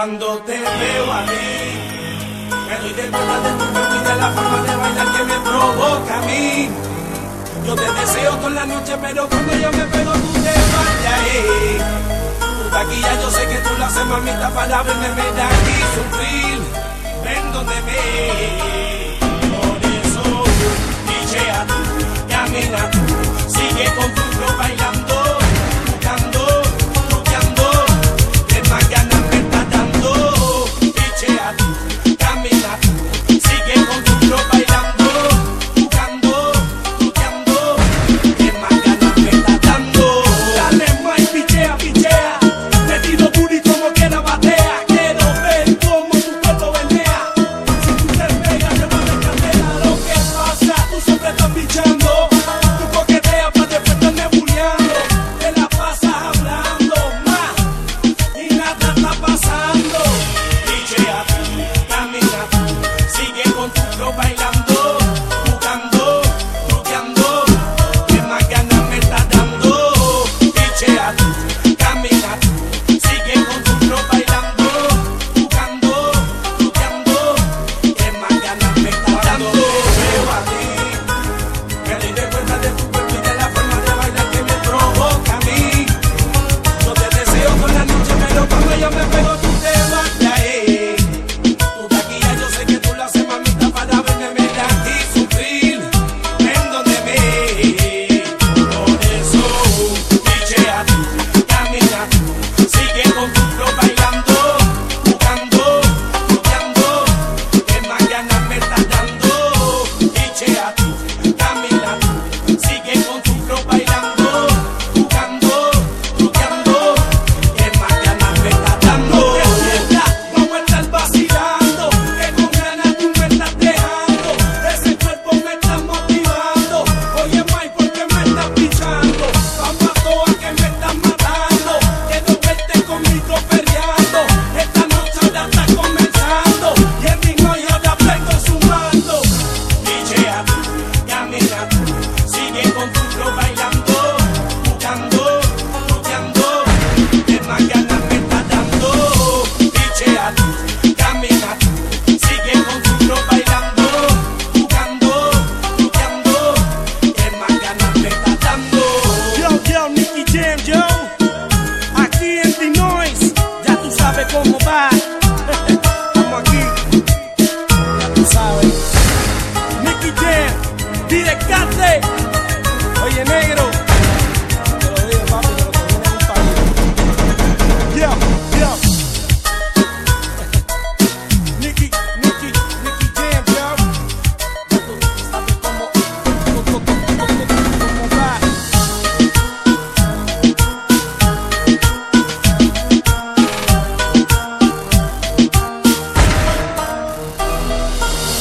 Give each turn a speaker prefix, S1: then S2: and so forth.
S1: Cuando te veo a mí, me doy de cuenta de tu cuerpo y de la forma de bailar que me provoca a mí. Yo te deseo toda la noche, pero cuando yo me pego tú te vas ahí. Tu taquilla yo sé que tú la haces mamita para verme ver aquí sufrir. Ven donde me. Oye, negro.